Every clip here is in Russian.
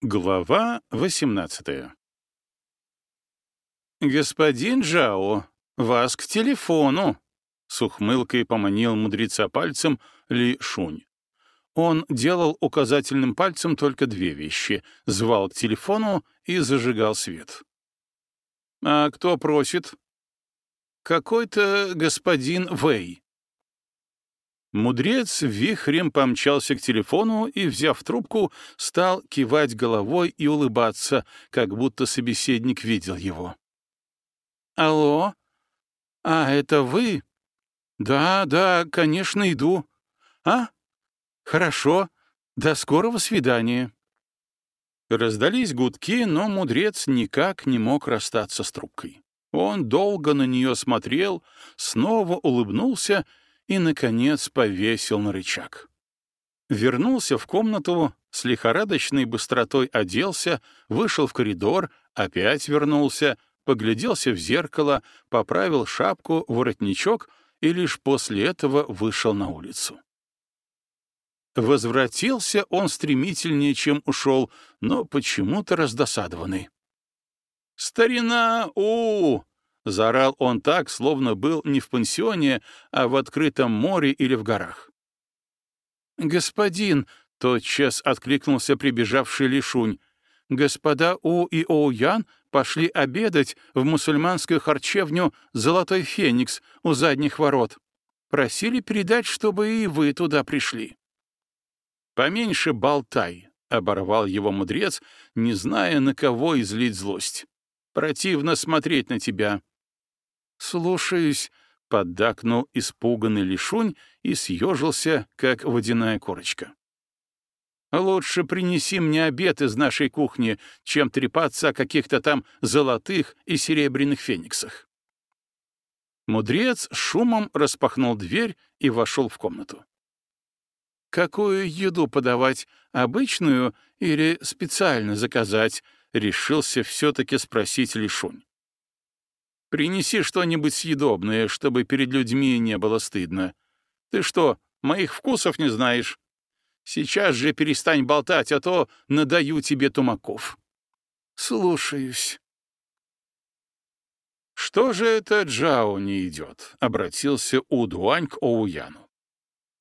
Глава 18 «Господин Джао, вас к телефону!» — с ухмылкой поманил мудреца пальцем Ли Шунь. Он делал указательным пальцем только две вещи — звал к телефону и зажигал свет. «А кто просит?» «Какой-то господин Вэй», Мудрец вихрем помчался к телефону и, взяв трубку, стал кивать головой и улыбаться, как будто собеседник видел его. «Алло? А, это вы? Да, да, конечно, иду. А? Хорошо. До скорого свидания». Раздались гудки, но мудрец никак не мог расстаться с трубкой. Он долго на нее смотрел, снова улыбнулся и, наконец, повесил на рычаг. Вернулся в комнату, с лихорадочной быстротой оделся, вышел в коридор, опять вернулся, погляделся в зеркало, поправил шапку, воротничок и лишь после этого вышел на улицу. Возвратился он стремительнее, чем ушел, но почему-то раздосадованный. «Старина! у, Заорал он так, словно был не в пансионе, а в открытом море или в горах. «Господин!» — тотчас откликнулся прибежавший Лишунь. «Господа У и Оуян пошли обедать в мусульманскую харчевню «Золотой феникс» у задних ворот. Просили передать, чтобы и вы туда пришли». «Поменьше болтай», — оборвал его мудрец, не зная, на кого излить злость. «Противно смотреть на тебя. «Слушаюсь», — поддакнул испуганный лишунь и съежился, как водяная корочка. «Лучше принеси мне обед из нашей кухни, чем трепаться о каких-то там золотых и серебряных фениксах». Мудрец шумом распахнул дверь и вошел в комнату. «Какую еду подавать, обычную или специально заказать?» — решился все-таки спросить Лишунь. Принеси что-нибудь съедобное, чтобы перед людьми не было стыдно. Ты что, моих вкусов не знаешь? Сейчас же перестань болтать, а то надаю тебе тумаков. Слушаюсь. Что же это Джао не идет? Обратился Удуань к Оуяну.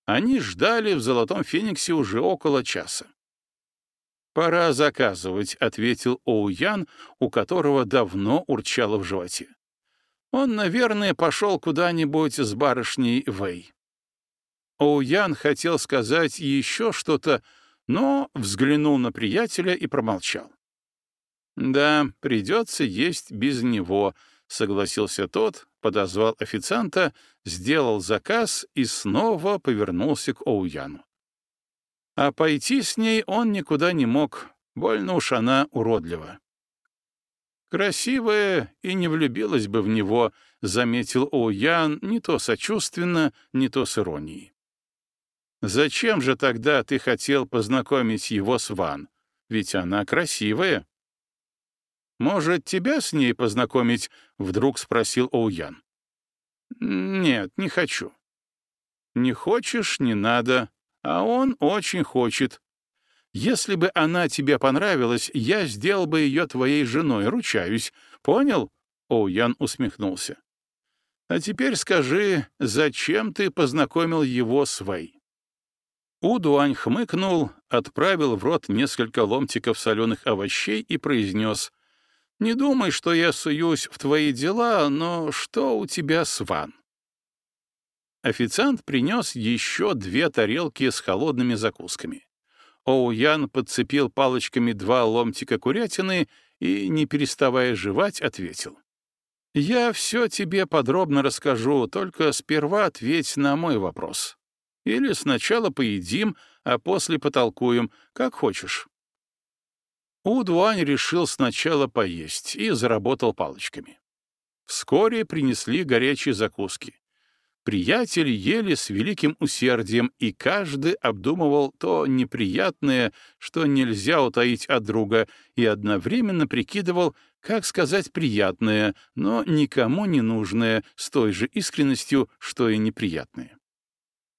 Они ждали в Золотом Фениксе уже около часа. «Пора заказывать», — ответил Оуян, у которого давно урчало в животе. Он, наверное, пошел куда-нибудь с барышней Вэй. Оуян хотел сказать еще что-то, но взглянул на приятеля и промолчал. «Да, придется есть без него», — согласился тот, подозвал официанта, сделал заказ и снова повернулся к Оуяну. А пойти с ней он никуда не мог, больно уж она уродлива. «Красивая и не влюбилась бы в него», — заметил Оуян не то сочувственно, не то с иронией. «Зачем же тогда ты хотел познакомить его с Ван? Ведь она красивая». «Может, тебя с ней познакомить?» — вдруг спросил Оуян. «Нет, не хочу». «Не хочешь — не надо, а он очень хочет. Если бы она тебе понравилась, я сделал бы ее твоей женой, ручаюсь. Понял?» Оуян усмехнулся. «А теперь скажи, зачем ты познакомил его с Вэй?» Удуань хмыкнул, отправил в рот несколько ломтиков соленых овощей и произнес, «Не думай, что я суюсь в твои дела, но что у тебя с Ван?» Официант принес еще две тарелки с холодными закусками. Оуян подцепил палочками два ломтика курятины и, не переставая жевать, ответил. «Я все тебе подробно расскажу, только сперва ответь на мой вопрос. Или сначала поедим, а после потолкуем, как хочешь». Удуань решил сначала поесть и заработал палочками. Вскоре принесли горячие закуски. Приятели ели с великим усердием, и каждый обдумывал то неприятное, что нельзя утаить от друга, и одновременно прикидывал, как сказать приятное, но никому не нужное, с той же искренностью, что и неприятное.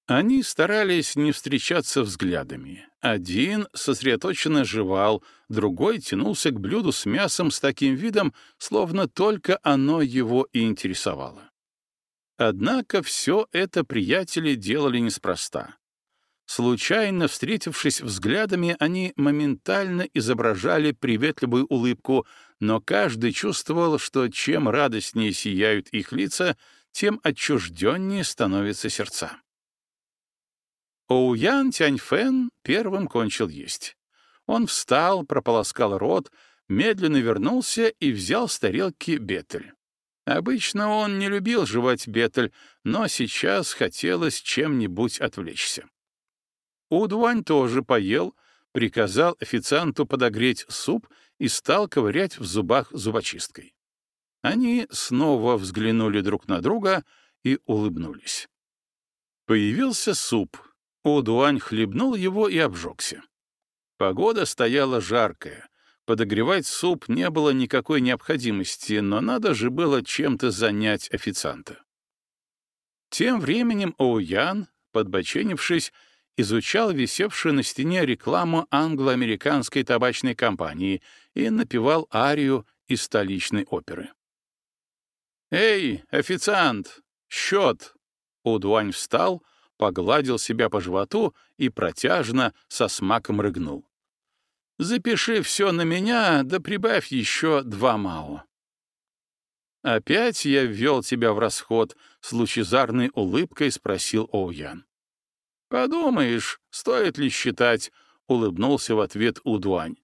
Они старались не встречаться взглядами, Один сосредоточенно жевал, другой тянулся к блюду с мясом с таким видом, словно только оно его и интересовало. Однако все это приятели делали неспроста. Случайно встретившись взглядами, они моментально изображали приветливую улыбку, но каждый чувствовал, что чем радостнее сияют их лица, тем отчужденнее становятся сердца. Оуян Тяньфэн первым кончил есть. Он встал, прополоскал рот, медленно вернулся и взял с тарелки бетель. Обычно он не любил жевать бетель, но сейчас хотелось чем-нибудь отвлечься. Удуань тоже поел, приказал официанту подогреть суп и стал ковырять в зубах зубочисткой. Они снова взглянули друг на друга и улыбнулись. Появился суп, Удуань хлебнул его и обжегся. Погода стояла жаркая. Подогревать суп не было никакой необходимости, но надо же было чем-то занять официанта. Тем временем Оуян, подбоченившись, изучал висевшую на стене рекламу англо-американской табачной компании и напевал арию из столичной оперы. «Эй, официант! Счет!» Удуань встал — погладил себя по животу и протяжно со смаком рыгнул. «Запиши все на меня, да прибавь еще два мао». «Опять я ввел тебя в расход», — с лучезарной улыбкой спросил Оуян. «Подумаешь, стоит ли считать?» — улыбнулся в ответ Удуань.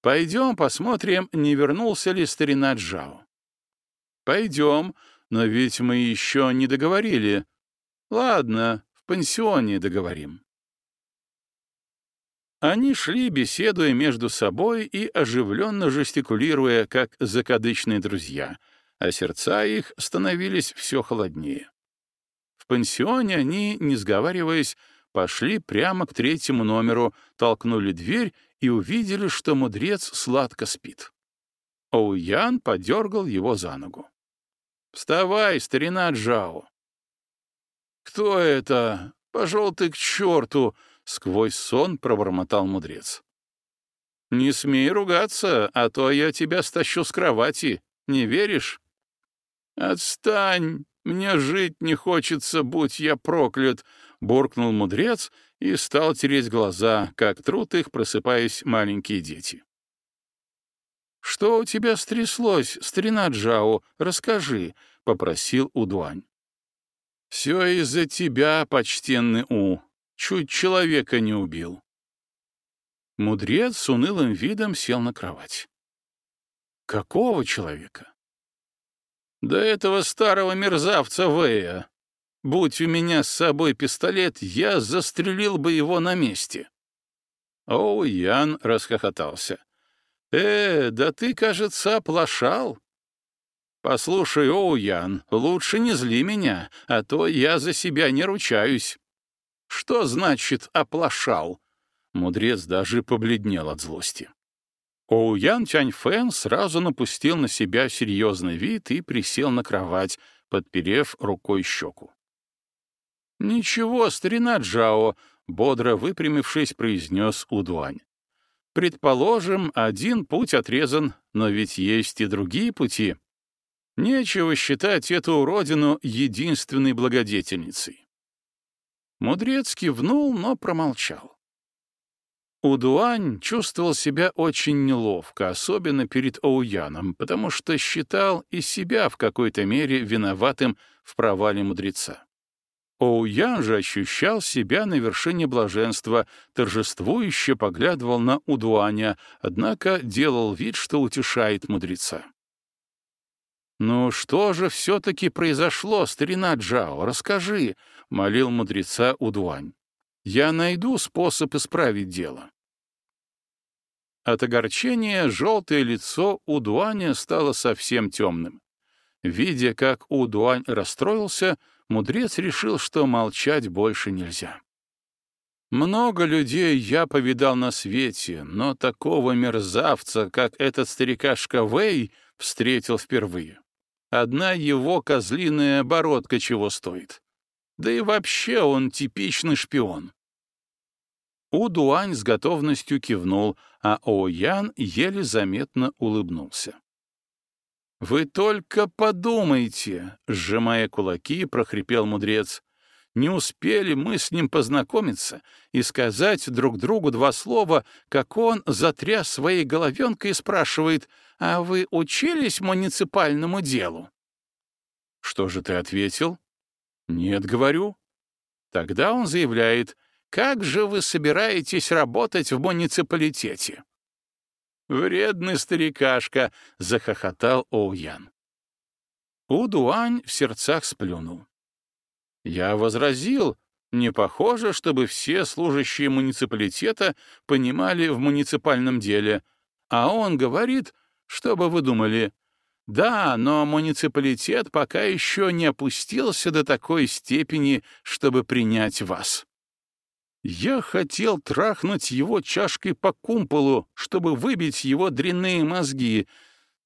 «Пойдем посмотрим, не вернулся ли старина Джао». «Пойдем, но ведь мы еще не договорили». «Ладно, в пансионе договорим. Они шли, беседуя между собой и оживленно жестикулируя, как закадычные друзья, а сердца их становились все холоднее. В пансионе они, не сговариваясь, пошли прямо к третьему номеру, толкнули дверь и увидели, что мудрец сладко спит. Оуян подергал его за ногу. «Вставай, старина Джао!» «Кто это? Пошел ты к черту!» — сквозь сон пробормотал мудрец. «Не смей ругаться, а то я тебя стащу с кровати. Не веришь?» «Отстань! Мне жить не хочется, будь я проклят!» — буркнул мудрец и стал тереть глаза, как труд их, просыпаясь маленькие дети. «Что у тебя стряслось, старина Джао? Расскажи», — попросил Удуань. «Все из-за тебя, почтенный У. Чуть человека не убил». Мудрец с унылым видом сел на кровать. «Какого человека?» «Да этого старого мерзавца Вэя. Будь у меня с собой пистолет, я застрелил бы его на месте». Оу Ян расхохотался. «Э, да ты, кажется, оплошал. «Послушай, Оуян, лучше не зли меня, а то я за себя не ручаюсь». «Что значит «оплошал»?» Мудрец даже побледнел от злости. Оуян Тяньфэн сразу напустил на себя серьезный вид и присел на кровать, подперев рукой щеку. «Ничего, старина Джао», — бодро выпрямившись, произнес Удуань. «Предположим, один путь отрезан, но ведь есть и другие пути. Нечего считать эту уродину единственной благодетельницей. Мудрец кивнул, но промолчал. Удуань чувствовал себя очень неловко, особенно перед Оуяном, потому что считал и себя в какой-то мере виноватым в провале мудреца. Оуян же ощущал себя на вершине блаженства, торжествующе поглядывал на Удуаня, однако делал вид, что утешает мудреца. «Ну что же все-таки произошло, старина Джао? Расскажи», — молил мудреца Удуань. «Я найду способ исправить дело». От огорчения желтое лицо Удуаня стало совсем темным. Видя, как Удуань расстроился, мудрец решил, что молчать больше нельзя. Много людей я повидал на свете, но такого мерзавца, как этот старикашка Вэй, встретил впервые. Одна его козлиная бородка чего стоит. Да и вообще он типичный шпион. Удуань с готовностью кивнул, а Оуян еле заметно улыбнулся. «Вы только подумайте!» — сжимая кулаки, прохрипел мудрец. «Не успели мы с ним познакомиться и сказать друг другу два слова, как он затряс своей головенкой спрашивает, «А вы учились муниципальному делу?» «Что же ты ответил?» «Нет, говорю». Тогда он заявляет, как же вы собираетесь работать в муниципалитете?» «Вредный старикашка!» — захохотал Оуян. Удуань в сердцах сплюнул. «Я возразил, не похоже, чтобы все служащие муниципалитета понимали в муниципальном деле. А он говорит, чтобы вы думали, да, но муниципалитет пока еще не опустился до такой степени, чтобы принять вас. Я хотел трахнуть его чашкой по кумполу, чтобы выбить его дрянные мозги,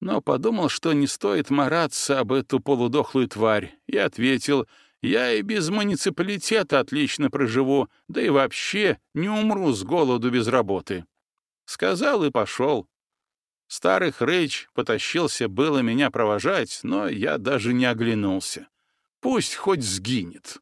но подумал, что не стоит мараться об эту полудохлую тварь, и ответил, я и без муниципалитета отлично проживу, да и вообще не умру с голоду без работы. Сказал и пошел. Старый хрыч потащился было меня провожать, но я даже не оглянулся. Пусть хоть сгинет.